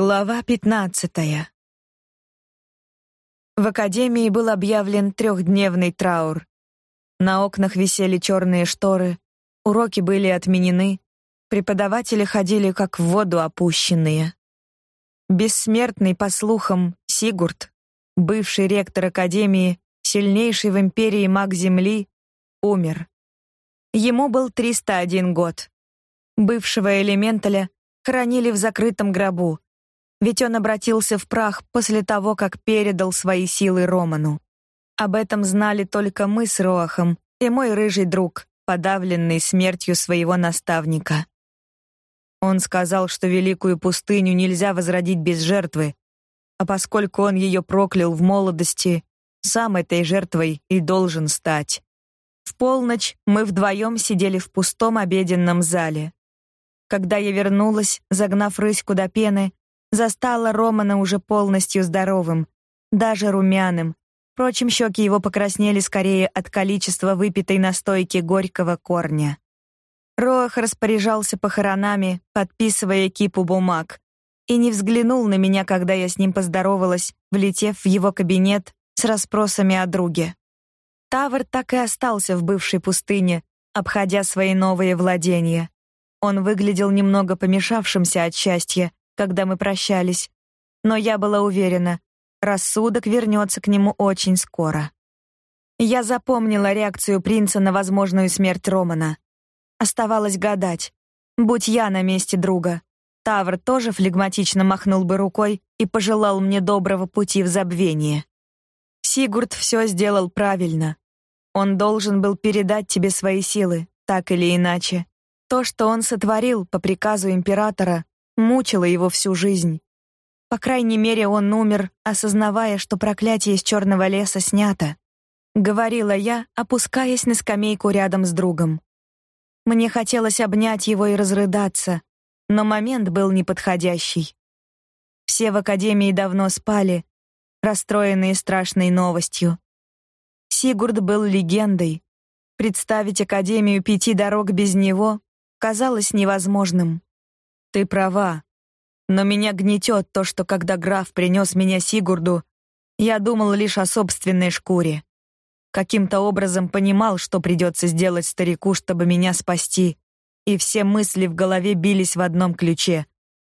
Глава пятнадцатая. В академии был объявлен трехдневный траур. На окнах висели черные шторы, уроки были отменены, преподаватели ходили как в воду опущенные. Бессмертный, по слухам, Сигурд, бывший ректор академии, сильнейший в империи маг Земли, умер. Ему был 301 год. Бывшего элементаля хоронили в закрытом гробу ведь он обратился в прах после того, как передал свои силы Роману. Об этом знали только мы с Роахом и мой рыжий друг, подавленный смертью своего наставника. Он сказал, что великую пустыню нельзя возродить без жертвы, а поскольку он ее проклял в молодости, сам этой жертвой и должен стать. В полночь мы вдвоем сидели в пустом обеденном зале. Когда я вернулась, загнав рыську до пены, Застала Романа уже полностью здоровым, даже румяным. Впрочем, щеки его покраснели скорее от количества выпитой настойки горького корня. Роах распоряжался похоронами, подписывая кипу бумаг, и не взглянул на меня, когда я с ним поздоровалась, влетев в его кабинет с расспросами о друге. Тавр так и остался в бывшей пустыне, обходя свои новые владения. Он выглядел немного помешавшимся от счастья, когда мы прощались, но я была уверена, рассудок вернется к нему очень скоро. Я запомнила реакцию принца на возможную смерть Романа. Оставалось гадать, будь я на месте друга, Тавр тоже флегматично махнул бы рукой и пожелал мне доброго пути в забвение. Сигурд все сделал правильно. Он должен был передать тебе свои силы, так или иначе. То, что он сотворил по приказу императора, мучила его всю жизнь. По крайней мере, он умер, осознавая, что проклятие из черного леса снято. Говорила я, опускаясь на скамейку рядом с другом. Мне хотелось обнять его и разрыдаться, но момент был неподходящий. Все в академии давно спали, расстроенные страшной новостью. Сигурд был легендой. Представить академию пяти дорог без него казалось невозможным. Ты права. Но меня гнетет то, что когда граф принес меня Сигурду, я думал лишь о собственной шкуре. Каким-то образом понимал, что придется сделать старику, чтобы меня спасти, и все мысли в голове бились в одном ключе.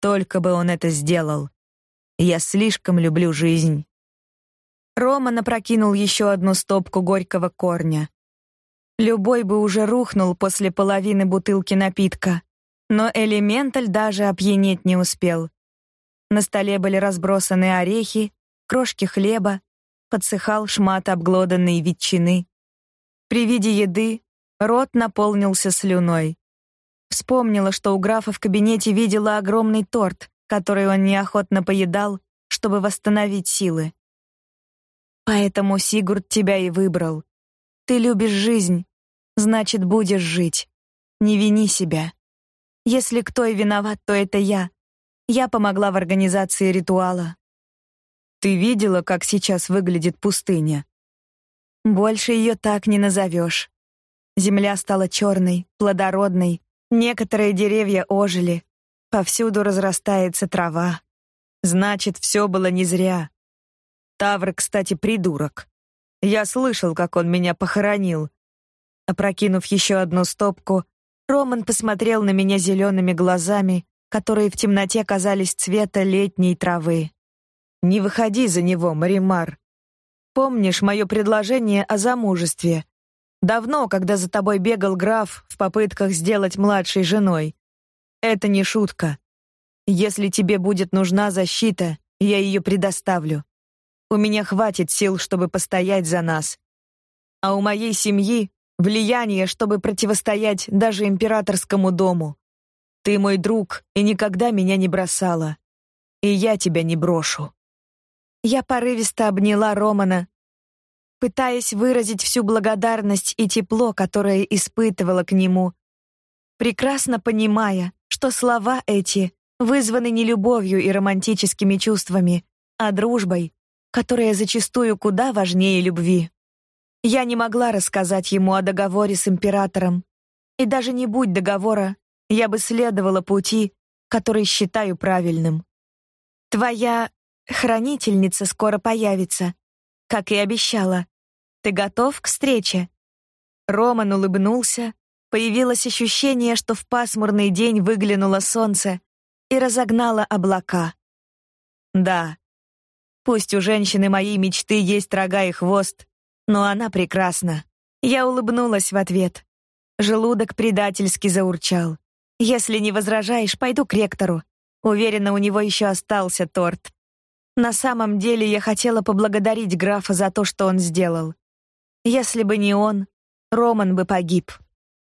Только бы он это сделал. Я слишком люблю жизнь. Рома напрокинул еще одну стопку горького корня. Любой бы уже рухнул после половины бутылки напитка. Но элементаль даже опьянеть не успел. На столе были разбросаны орехи, крошки хлеба, подсыхал шмат обглоданной ветчины. При виде еды рот наполнился слюной. Вспомнила, что у графа в кабинете видела огромный торт, который он неохотно поедал, чтобы восстановить силы. Поэтому Сигурд тебя и выбрал. Ты любишь жизнь, значит, будешь жить. Не вини себя. Если кто и виноват, то это я. Я помогла в организации ритуала. Ты видела, как сейчас выглядит пустыня? Больше ее так не назовешь. Земля стала черной, плодородной. Некоторые деревья ожили. Повсюду разрастается трава. Значит, все было не зря. Тавр, кстати, придурок. Я слышал, как он меня похоронил. Опрокинув еще одну стопку, Роман посмотрел на меня зелеными глазами, которые в темноте казались цвета летней травы. Не выходи за него, Маримар. Помнишь мое предложение о замужестве? Давно, когда за тобой бегал граф в попытках сделать младшей женой. Это не шутка. Если тебе будет нужна защита, я ее предоставлю. У меня хватит сил, чтобы постоять за нас. А у моей семьи влияние, чтобы противостоять даже императорскому дому. Ты мой друг и никогда меня не бросала. И я тебя не брошу. Я порывисто обняла Романа, пытаясь выразить всю благодарность и тепло, которое испытывала к нему, прекрасно понимая, что слова эти вызваны не любовью и романтическими чувствами, а дружбой, которая зачастую куда важнее любви. Я не могла рассказать ему о договоре с императором. И даже не будь договора, я бы следовала пути, который считаю правильным. Твоя хранительница скоро появится, как и обещала. Ты готов к встрече? Роман улыбнулся. Появилось ощущение, что в пасмурный день выглянуло солнце и разогнало облака. Да. Пусть у женщины моей мечты есть рога и хвост, но она прекрасна. Я улыбнулась в ответ. Желудок предательски заурчал. Если не возражаешь, пойду к ректору. Уверена, у него еще остался торт. На самом деле я хотела поблагодарить графа за то, что он сделал. Если бы не он, Роман бы погиб.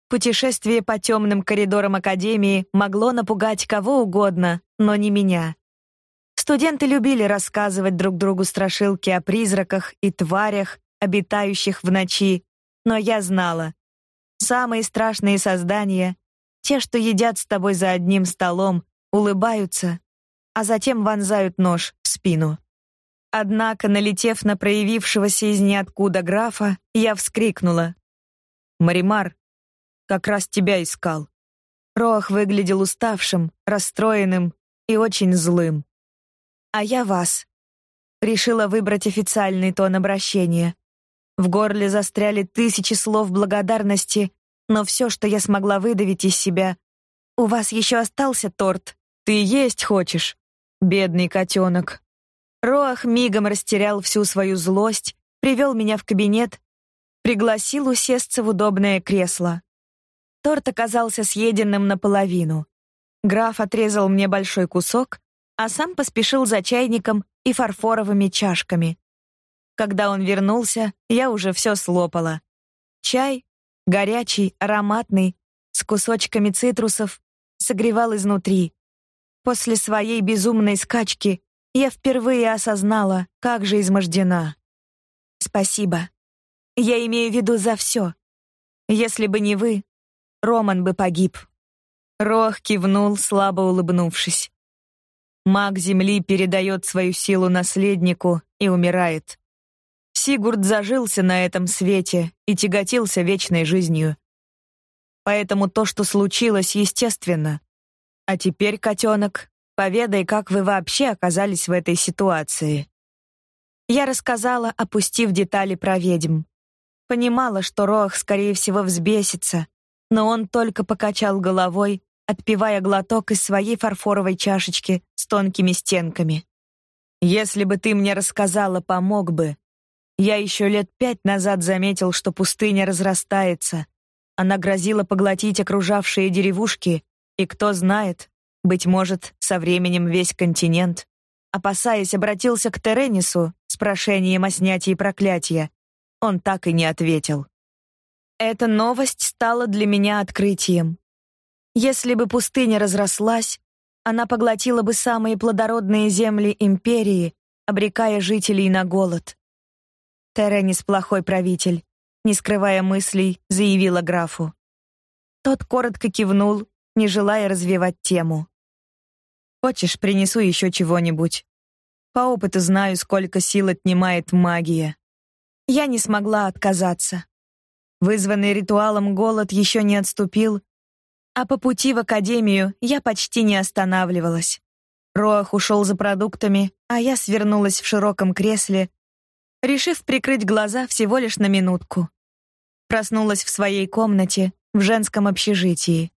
Путешествие по темным коридорам академии могло напугать кого угодно, но не меня. Студенты любили рассказывать друг другу страшилки о призраках и тварях, обитающих в ночи, но я знала. Самые страшные создания те, что едят с тобой за одним столом, улыбаются, а затем вонзают нож в спину. Однако, налетев на проявившегося из ниоткуда графа, я вскрикнула: "Маримар, как раз тебя искал". Рох выглядел уставшим, расстроенным и очень злым. А я вас. Решила выбрать официальный тон обращения. В горле застряли тысячи слов благодарности, но все, что я смогла выдавить из себя, у вас еще остался торт. Ты есть хочешь, бедный котенок. Роах мигом растерял всю свою злость, привел меня в кабинет, пригласил усесться в удобное кресло. Торт оказался съеденным наполовину. Граф отрезал мне большой кусок, а сам поспешил за чайником и фарфоровыми чашками. Когда он вернулся, я уже все слопала. Чай, горячий, ароматный, с кусочками цитрусов, согревал изнутри. После своей безумной скачки я впервые осознала, как же измождена. Спасибо. Я имею в виду за все. Если бы не вы, Роман бы погиб. Рох кивнул, слабо улыбнувшись. Маг земли передает свою силу наследнику и умирает. Сигурд зажился на этом свете и тяготился вечной жизнью. Поэтому то, что случилось, естественно. А теперь, котенок, поведай, как вы вообще оказались в этой ситуации. Я рассказала, опустив детали про ведьм. Понимала, что Рох, скорее всего, взбесится, но он только покачал головой, отпивая глоток из своей фарфоровой чашечки с тонкими стенками. Если бы ты мне рассказала, помог бы, я еще лет пять назад заметил, что пустыня разрастается. Она грозила поглотить окружавшие деревушки, и кто знает, быть может, со временем весь континент. Опасаясь, обратился к Теренису с прошением о снятии проклятия. Он так и не ответил. Эта новость стала для меня открытием. Если бы пустыня разрослась, она поглотила бы самые плодородные земли империи, обрекая жителей на голод. Теренис плохой правитель, не скрывая мыслей, заявила графу. Тот коротко кивнул, не желая развивать тему. Хочешь, принесу еще чего-нибудь? По опыту знаю, сколько сил отнимает магия. Я не смогла отказаться. Вызванный ритуалом голод еще не отступил, а по пути в академию я почти не останавливалась. Роах ушел за продуктами, а я свернулась в широком кресле, решив прикрыть глаза всего лишь на минутку. Проснулась в своей комнате в женском общежитии.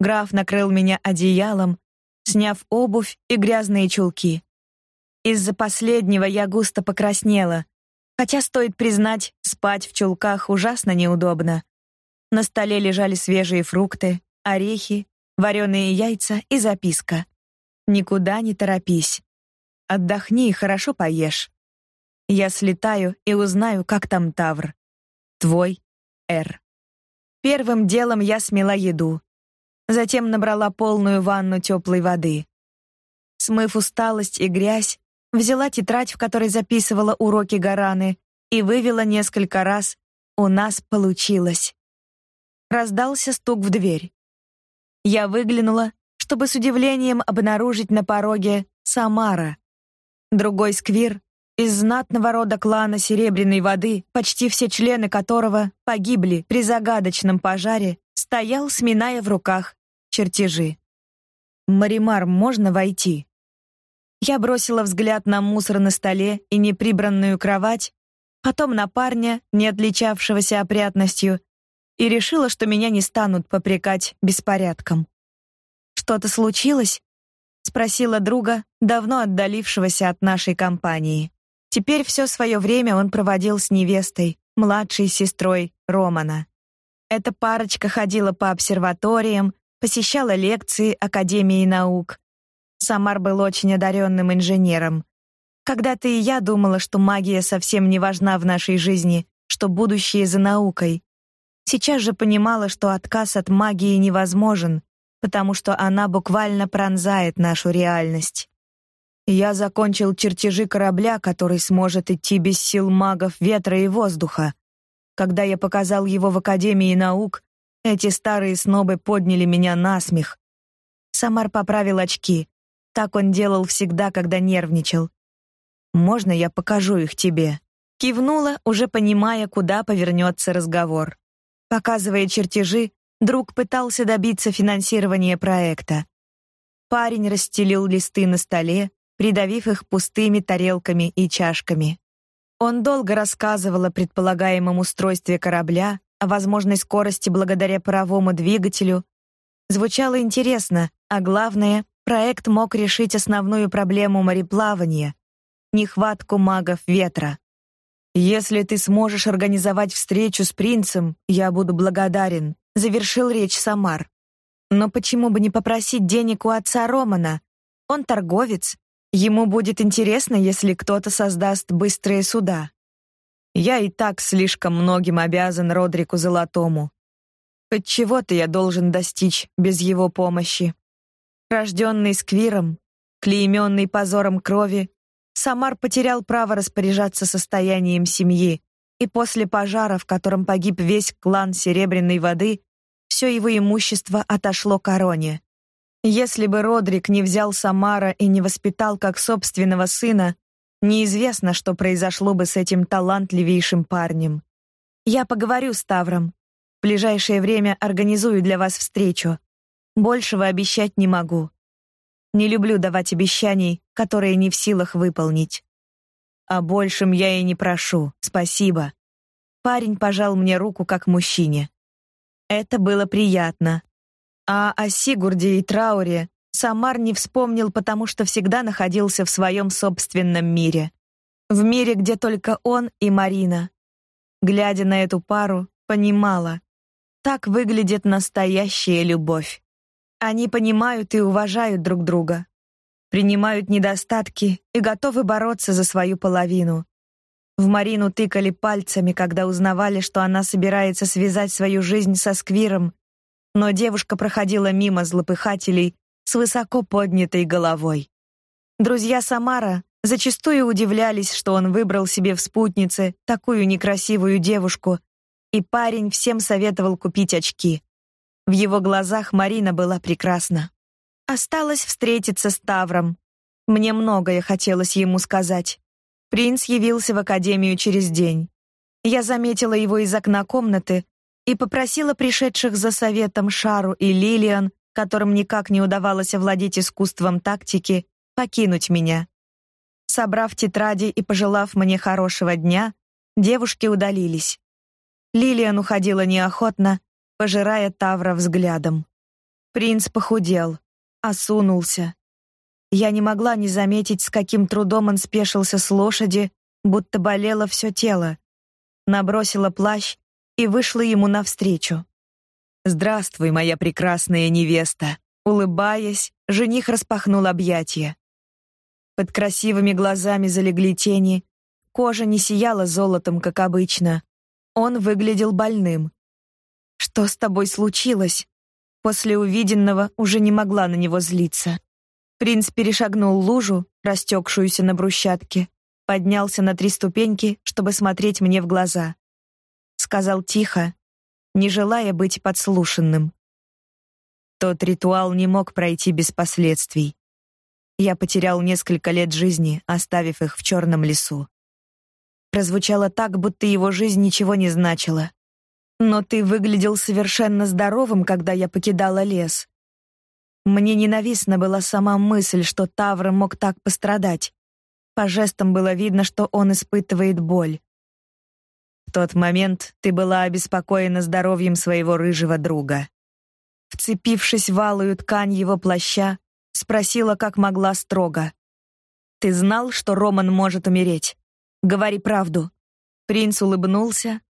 Граф накрыл меня одеялом, сняв обувь и грязные чулки. Из-за последнего я густо покраснела, хотя стоит признать, спать в чулках ужасно неудобно. На столе лежали свежие фрукты, орехи, вареные яйца и записка. Никуда не торопись. Отдохни и хорошо поешь. Я слетаю и узнаю, как там Тавр. Твой Р. Первым делом я смела еду. Затем набрала полную ванну теплой воды. Смыв усталость и грязь, взяла тетрадь, в которой записывала уроки Гараны, и вывела несколько раз «У нас получилось». Раздался стук в дверь. Я выглянула, чтобы с удивлением обнаружить на пороге Самара. Другой сквир из знатного рода клана Серебряной воды, почти все члены которого погибли при загадочном пожаре, стоял, сминая в руках чертежи. «Маримар, можно войти?» Я бросила взгляд на мусор на столе и неприбранную кровать, потом на парня, не отличавшегося опрятностью, и решила, что меня не станут попрекать беспорядком. Что-то случилось? спросила друга, давно отдалившегося от нашей компании. Теперь все свое время он проводил с невестой, младшей сестрой Романа. Эта парочка ходила по обсерваториям, посещала лекции Академии наук. Самар был очень одаренным инженером. Когда-то и я думала, что магия совсем не важна в нашей жизни, что будущее за наукой. Сейчас же понимала, что отказ от магии невозможен, потому что она буквально пронзает нашу реальность. Я закончил чертежи корабля, который сможет идти без сил магов ветра и воздуха. Когда я показал его в Академии наук, эти старые снобы подняли меня на смех. Самар поправил очки. Так он делал всегда, когда нервничал. Можно я покажу их тебе? Кивнула, уже понимая, куда повернется разговор. Показывая чертежи, друг пытался добиться финансирования проекта. Парень расстелил листы на столе, придавив их пустыми тарелками и чашками. Он долго рассказывал о предполагаемом устройстве корабля, о возможной скорости благодаря паровому двигателю. Звучало интересно, а главное, проект мог решить основную проблему мореплавания нехватку магов ветра. Если ты сможешь организовать встречу с принцем, я буду благодарен, завершил речь Самар. Но почему бы не попросить денег у отца Романа? Он торговец, ему будет интересно, если кто-то создаст быстрые суда. Я и так слишком многим обязан Родрику Золотому. Хоть чего-то я должен достичь без его помощи. Рожденный сквиром, клейменный позором крови, Самар потерял право распоряжаться состоянием семьи, и после пожара, в котором погиб весь клан Серебряной воды, все его имущество отошло короне. Если бы Родрик не взял Самара и не воспитал как собственного сына, неизвестно, что произошло бы с этим талантливейшим парнем. Я поговорю с Тавром. В ближайшее время организую для вас встречу. Большего обещать не могу. Не люблю давать обещаний, которые не в силах выполнить. О большем я и не прошу. Спасибо. Парень пожал мне руку как мужчине. Это было приятно. А о Сигурде и Трауре Самар не вспомнил, потому что всегда находился в своем собственном мире. В мире, где только он и Марина. Глядя на эту пару, понимала, так выглядит настоящая любовь. Они понимают и уважают друг друга, принимают недостатки и готовы бороться за свою половину. В Марину тыкали пальцами, когда узнавали, что она собирается связать свою жизнь со Сквиром, но девушка проходила мимо злопыхателей с высоко поднятой головой. Друзья Самара зачастую удивлялись, что он выбрал себе в спутнице такую некрасивую девушку, и парень всем советовал купить очки. В его глазах Марина была прекрасна. Осталось встретиться с Тавром. Мне многое хотелось ему сказать. Принц явился в академию через день. Я заметила его из окна комнаты и попросила пришедших за советом Шару и Лилиан, которым никак не удавалось овладеть искусством тактики, покинуть меня. Собрав тетради и пожелав мне хорошего дня, девушки удалились. Лилиан уходила неохотно, пожирая Тавра взглядом. Принц похудел, осунулся. Я не могла не заметить, с каким трудом он спешился с лошади, будто болело все тело. Набросила плащ и вышла ему навстречу. «Здравствуй, моя прекрасная невеста!» Улыбаясь, жених распахнул объятия. Под красивыми глазами залегли тени, кожа не сияла золотом, как обычно. Он выглядел больным. Что с тобой случилось? После увиденного уже не могла на него злиться. Принц перешагнул лужу, растекшуюся на брусчатке, поднялся на три ступеньки, чтобы смотреть мне в глаза. Сказал тихо, не желая быть подслушанным. Тот ритуал не мог пройти без последствий. Я потерял несколько лет жизни, оставив их в черном лесу. Прозвучало так, будто его жизнь ничего не значила. Но ты выглядел совершенно здоровым, когда я покидала лес. Мне ненавистна была сама мысль, что Тавр мог так пострадать. По жестам было видно, что он испытывает боль. В тот момент ты была обеспокоена здоровьем своего рыжего друга. Вцепившись в алую ткань его плаща, спросила, как могла строго: "Ты знал, что Роман может умереть? Говори правду". Принц улыбнулся,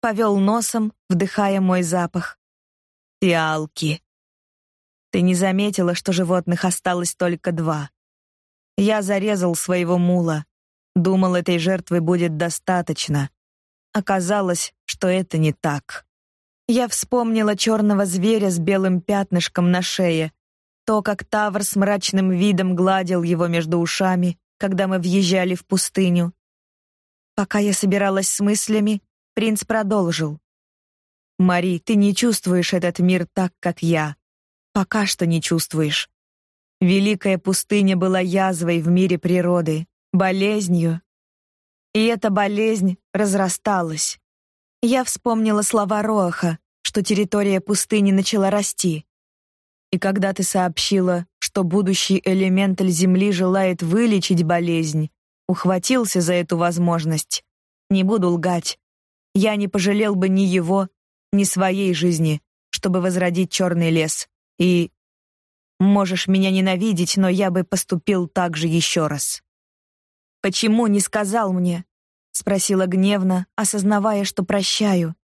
повел носом, вдыхая мой запах. Фиалки. Ты не заметила, что животных осталось только два. Я зарезал своего мула. Думал, этой жертвы будет достаточно. Оказалось, что это не так. Я вспомнила черного зверя с белым пятнышком на шее, то, как Тавр с мрачным видом гладил его между ушами, когда мы въезжали в пустыню. Пока я собиралась с мыслями, принц продолжил. «Мари, ты не чувствуешь этот мир так, как я. Пока что не чувствуешь. Великая пустыня была язвой в мире природы, болезнью. И эта болезнь разрасталась. Я вспомнила слова Роаха, что территория пустыни начала расти. И когда ты сообщила, что будущий элементаль Земли желает вылечить болезнь, ухватился за эту возможность. Не буду лгать. Я не пожалел бы ни его, ни своей жизни, чтобы возродить черный лес. И можешь меня ненавидеть, но я бы поступил так же еще раз. Почему не сказал мне? спросила гневно, осознавая, что прощаю.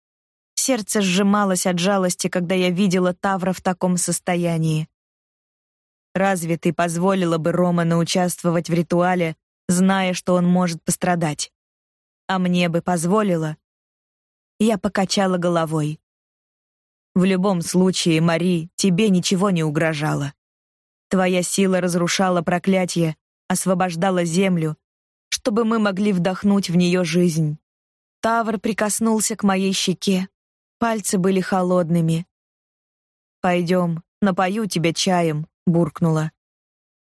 Сердце сжималось от жалости, когда я видела Тавра в таком состоянии. Разве ты позволила бы Роману участвовать в ритуале, зная, что он может пострадать? А мне бы позволила? Я покачала головой. В любом случае, Мари, тебе ничего не угрожало. Твоя сила разрушала проклятие, освобождала землю, чтобы мы могли вдохнуть в нее жизнь. Тавр прикоснулся к моей щеке. Пальцы были холодными. Пойдем, напою тебя чаем, буркнула.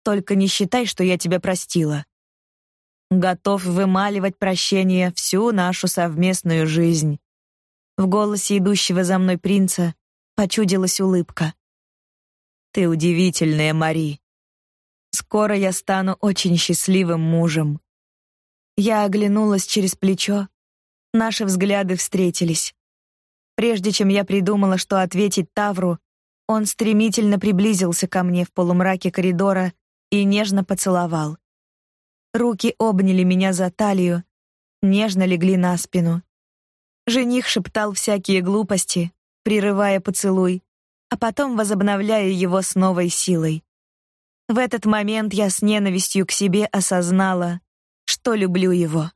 Только не считай, что я тебя простила. Готов вымаливать прощение всю нашу совместную жизнь. В голосе идущего за мной принца почудилась улыбка. Ты удивительная, Мари. Скоро я стану очень счастливым мужем. Я оглянулась через плечо. Наши взгляды встретились. Прежде чем я придумала, что ответить Тавру, он стремительно приблизился ко мне в полумраке коридора и нежно поцеловал. Руки обняли меня за талию, нежно легли на спину. Жених шептал всякие глупости, прерывая поцелуй, а потом возобновляя его с новой силой. В этот момент я с ненавистью к себе осознала, что люблю его.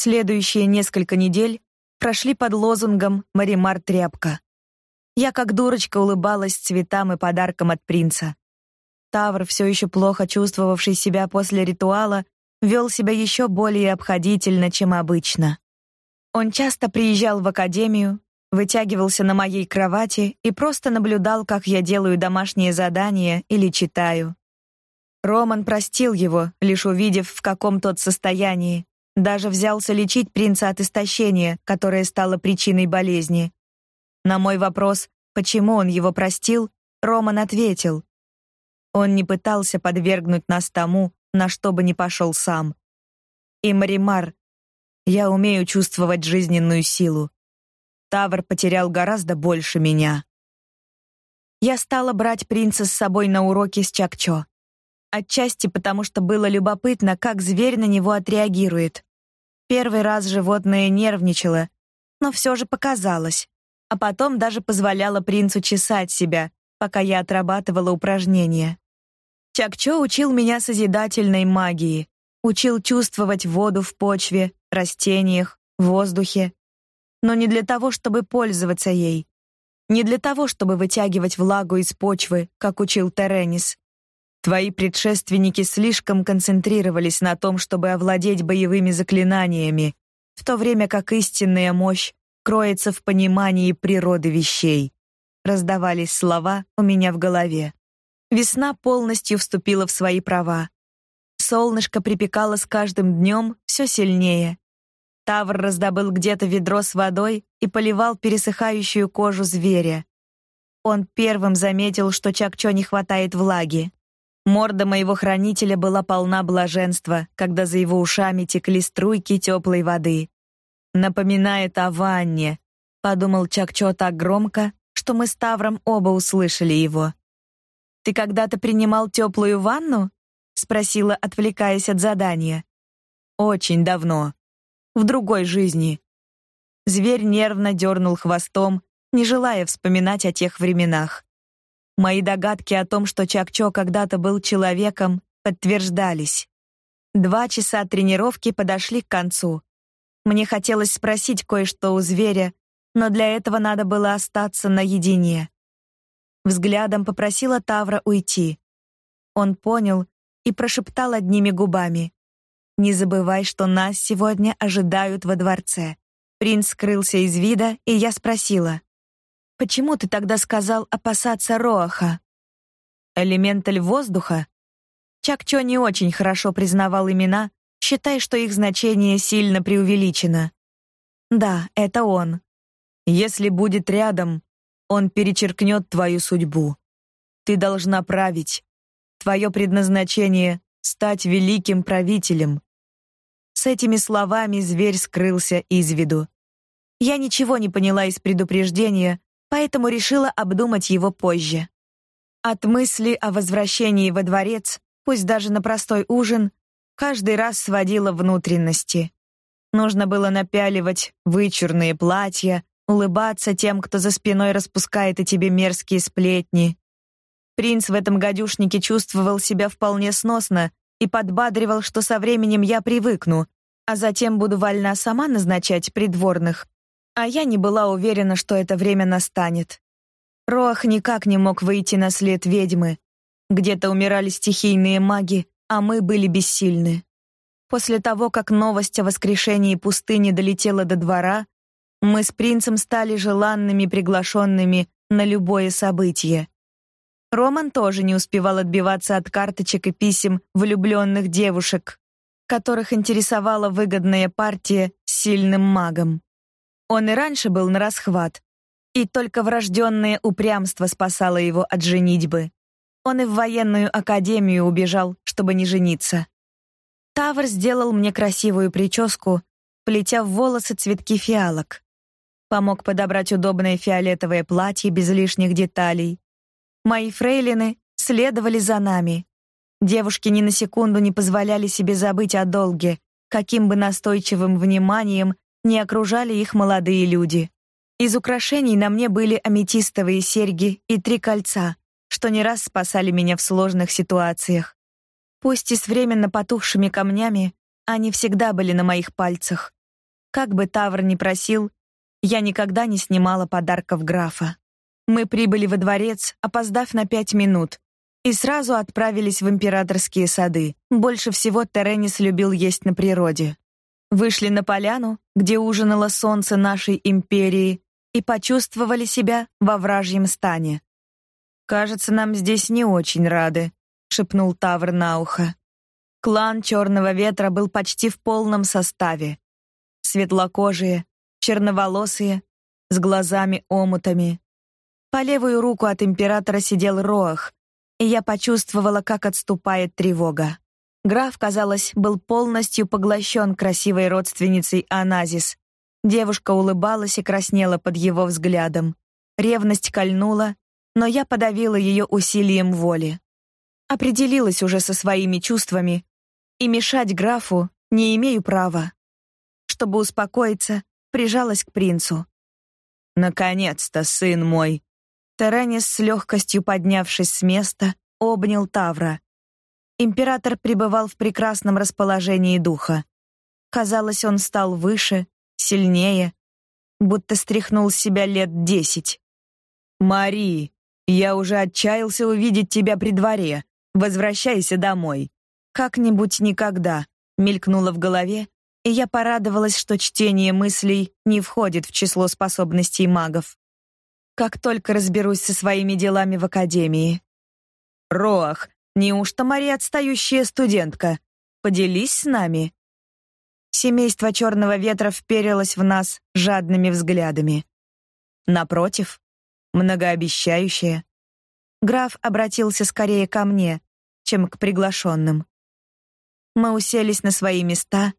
Следующие несколько недель прошли под лозунгом «Маримар тряпка». Я как дурочка улыбалась цветам и подаркам от принца. Тавр, все еще плохо чувствовавший себя после ритуала, вел себя еще более обходительно, чем обычно. Он часто приезжал в академию, вытягивался на моей кровати и просто наблюдал, как я делаю домашние задания или читаю. Роман простил его, лишь увидев, в каком тот состоянии, даже взялся лечить принца от истощения, которое стало причиной болезни. На мой вопрос, почему он его простил, Роман ответил: он не пытался подвергнуть нас тому, на что бы ни пошел сам. И Маримар, я умею чувствовать жизненную силу. Тавр потерял гораздо больше меня. Я стала брать принца с собой на уроки с Чакчо. Отчасти потому, что было любопытно, как зверь на него отреагирует. Первый раз животное нервничало, но все же показалось, а потом даже позволяло принцу чесать себя, пока я отрабатывала упражнения. Чакчо учил меня созидательной магии, учил чувствовать воду в почве, растениях, воздухе, но не для того, чтобы пользоваться ей, не для того, чтобы вытягивать влагу из почвы, как учил Теренис, Твои предшественники слишком концентрировались на том, чтобы овладеть боевыми заклинаниями, в то время как истинная мощь кроется в понимании природы вещей. Раздавались слова у меня в голове. Весна полностью вступила в свои права. Солнышко припекало с каждым днем все сильнее. Тавр раздобыл где-то ведро с водой и поливал пересыхающую кожу зверя. Он первым заметил, что Чакчо не хватает влаги. Морда моего хранителя была полна блаженства, когда за его ушами текли струйки теплой воды. Напоминает о ванне, подумал Чакчо так громко, что мы с Тавром оба услышали его. Ты когда-то принимал теплую ванну? спросила, отвлекаясь от задания. Очень давно. В другой жизни. Зверь нервно дернул хвостом, не желая вспоминать о тех временах. Мои догадки о том, что Чакчо когда-то был человеком, подтверждались. Два часа тренировки подошли к концу. Мне хотелось спросить кое-что у зверя, но для этого надо было остаться наедине. Взглядом попросила Тавра уйти. Он понял и прошептал одними губами: "Не забывай, что нас сегодня ожидают во дворце". Принц скрылся из вида, и я спросила: Почему ты тогда сказал опасаться Роаха? Элементаль воздуха? Чакчо не очень хорошо признавал имена, считая, что их значение сильно преувеличено. Да, это он. Если будет рядом, он перечеркнет твою судьбу. Ты должна править. Твое предназначение стать великим правителем. С этими словами зверь скрылся из виду. Я ничего не поняла из предупреждения, поэтому решила обдумать его позже. От мысли о возвращении во дворец, пусть даже на простой ужин, каждый раз сводила внутренности. Нужно было напяливать вычурные платья, улыбаться тем, кто за спиной распускает о тебе мерзкие сплетни. Принц в этом гадюшнике чувствовал себя вполне сносно и подбадривал, что со временем я привыкну, а затем буду вольна сама назначать придворных, а я не была уверена, что это время настанет. Роах никак не мог выйти на след ведьмы. Где-то умирали стихийные маги, а мы были бессильны. После того, как новость о воскрешении пустыни долетела до двора, мы с принцем стали желанными приглашенными на любое событие. Роман тоже не успевал отбиваться от карточек и писем влюбленных девушек, которых интересовала выгодная партия с сильным магом. Он и раньше был на расхват, и только врожденное упрямство спасало его от женитьбы. Он и в военную академию убежал, чтобы не жениться. Тавр сделал мне красивую прическу, плетя в волосы цветки фиалок. Помог подобрать удобное фиолетовое платье без лишних деталей. Мои фрейлины следовали за нами. Девушки ни на секунду не позволяли себе забыть о долге, каким бы настойчивым вниманием не окружали их молодые люди. Из украшений на мне были аметистовые серьги и три кольца, что не раз спасали меня в сложных ситуациях. Пусть и с временно потухшими камнями, они всегда были на моих пальцах. Как бы Тавр ни просил, я никогда не снимала подарков графа. Мы прибыли во дворец, опоздав на пять минут, и сразу отправились в императорские сады. Больше всего Теренис любил есть на природе. Вышли на поляну, где ужинало солнце нашей империи, и почувствовали себя во вражьем стане. Кажется, нам здесь не очень рады, шепнул Тавр на ухо. Клан Черного ветра был почти в полном составе. Светлокожие, черноволосые, с глазами-омутами. По левую руку от императора сидел Роах, и я почувствовала, как отступает тревога. Граф, казалось, был полностью поглощен красивой родственницей Аназис. Девушка улыбалась и краснела под его взглядом. Ревность кольнула, но я подавила ее усилием воли. Определилась уже со своими чувствами, и мешать графу не имею права. Чтобы успокоиться, прижалась к принцу. Наконец-то, сын мой. Теренис с легкостью поднявшись с места, обнял Тавра. Император пребывал в прекрасном расположении духа. Казалось, он стал выше, сильнее, будто стряхнул с себя лет десять. «Мари, я уже отчаялся увидеть тебя при дворе. Возвращайся домой». «Как-нибудь никогда», — мелькнуло в голове, и я порадовалась, что чтение мыслей не входит в число способностей магов. как только разберусь со своими делами в академии. Роах, неужто Мария отстающая студентка? Поделись с нами. Семейство Черного ветра вперилось в нас жадными взглядами. Напротив, многообещающее. Граф обратился скорее ко мне, чем к приглашенным. Мы уселись на свои места.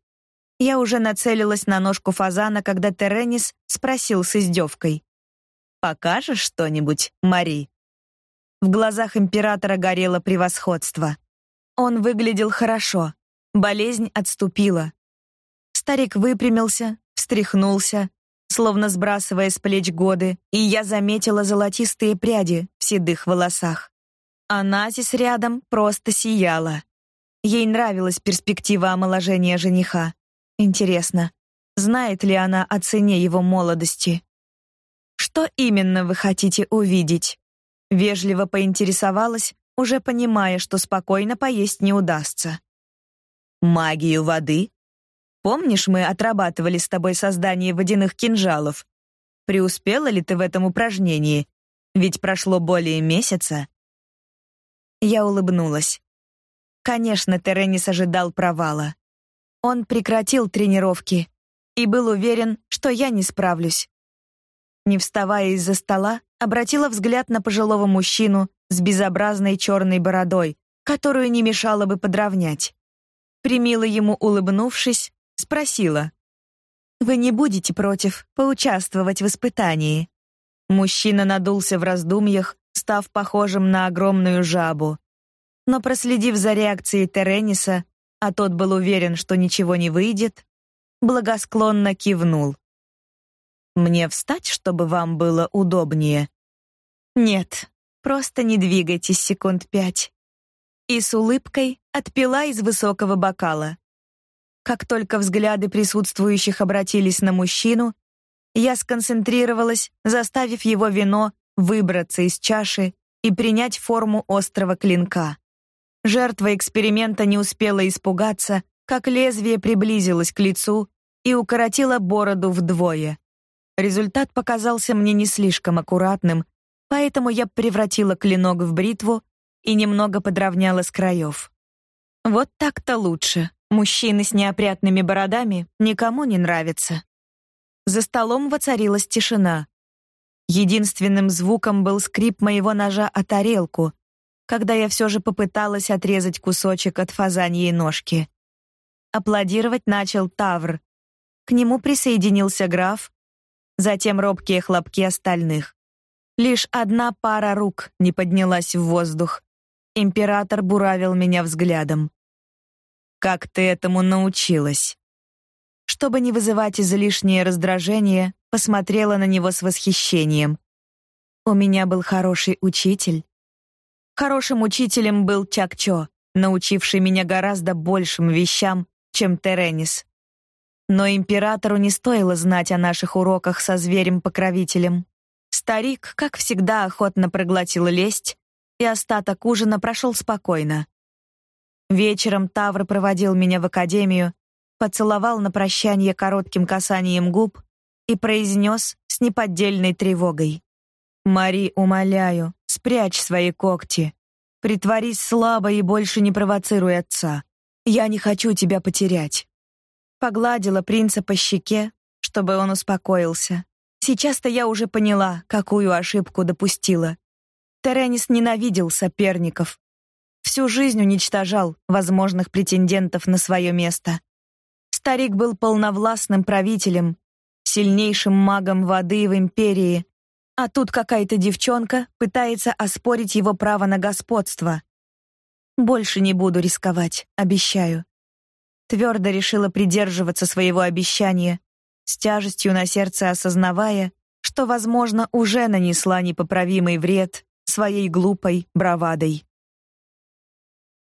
Я уже нацелилась на ножку фазана, когда Теренис спросил с издевкой. «Покажешь что-нибудь, Мари?» В глазах императора горело превосходство. Он выглядел хорошо. Болезнь отступила. Старик выпрямился, встряхнулся, словно сбрасывая с плеч годы, и я заметила золотистые пряди в седых волосах. А Назис рядом просто сияла. Ей нравилась перспектива омоложения жениха. Интересно, знает ли она о цене его молодости? Что именно вы хотите увидеть? Вежливо поинтересовалась, уже понимая, что спокойно поесть не удастся. Магию воды? Помнишь, мы отрабатывали с тобой создание водяных кинжалов? Преуспела ли ты в этом упражнении? Ведь прошло более месяца. Я улыбнулась. Конечно, Теренис ожидал провала. Он прекратил тренировки и был уверен, что я не справлюсь. Не вставая из-за стола, обратила взгляд на пожилого мужчину с безобразной черной бородой, которую не мешало бы подровнять. Примила ему улыбнувшись, спросила: "Вы не будете против поучаствовать в испытании?" Мужчина надулся в раздумьях, став похожим на огромную жабу. Но проследив за реакцией Терениса, а тот был уверен, что ничего не выйдет, благосклонно кивнул. Мне встать, чтобы вам было удобнее? Нет, просто не двигайтесь секунд пять. И с улыбкой отпила из высокого бокала. Как только взгляды присутствующих обратились на мужчину, я сконцентрировалась, заставив его вино выбраться из чаши и принять форму острого клинка. Жертва эксперимента не успела испугаться, как лезвие приблизилось к лицу и укоротило бороду вдвое. Результат показался мне не слишком аккуратным, поэтому я превратила клинок в бритву и немного подровняла с краев. Вот так-то лучше. Мужчины с неопрятными бородами никому не нравятся. За столом воцарилась тишина. Единственным звуком был скрип моего ножа о тарелку, когда я все же попыталась отрезать кусочек от фазаньей ножки. Аплодировать начал Тавр. К нему присоединился граф, затем робкие хлопки остальных. Лишь одна пара рук не поднялась в воздух. Император буравил меня взглядом. Как ты этому научилась? Чтобы не вызывать излишнее раздражение, посмотрела на него с восхищением. У меня был хороший учитель. Хорошим учителем был Чакчо, научивший меня гораздо большим вещам, чем Теренис. Но императору не стоило знать о наших уроках со зверем-покровителем. Старик, как всегда, охотно проглотил лесть, и остаток ужина прошел спокойно. Вечером Тавр проводил меня в академию, поцеловал на прощание коротким касанием губ и произнес с неподдельной тревогой: "Мари, умоляю, спрячь свои когти. Притворись слабой и больше не провоцируй отца. Я не хочу тебя потерять". Погладила принца по щеке, чтобы он успокоился. Сейчас-то я уже поняла, какую ошибку допустила. Теренис ненавидел соперников, всю жизнь уничтожал возможных претендентов на свое место. Старик был полновластным правителем, сильнейшим магом воды в империи, а тут какая-то девчонка пытается оспорить его право на господство. Больше не буду рисковать, обещаю. Твердо решила придерживаться своего обещания, с тяжестью на сердце осознавая, что, возможно, уже нанесла непоправимый вред своей глупой бравадой.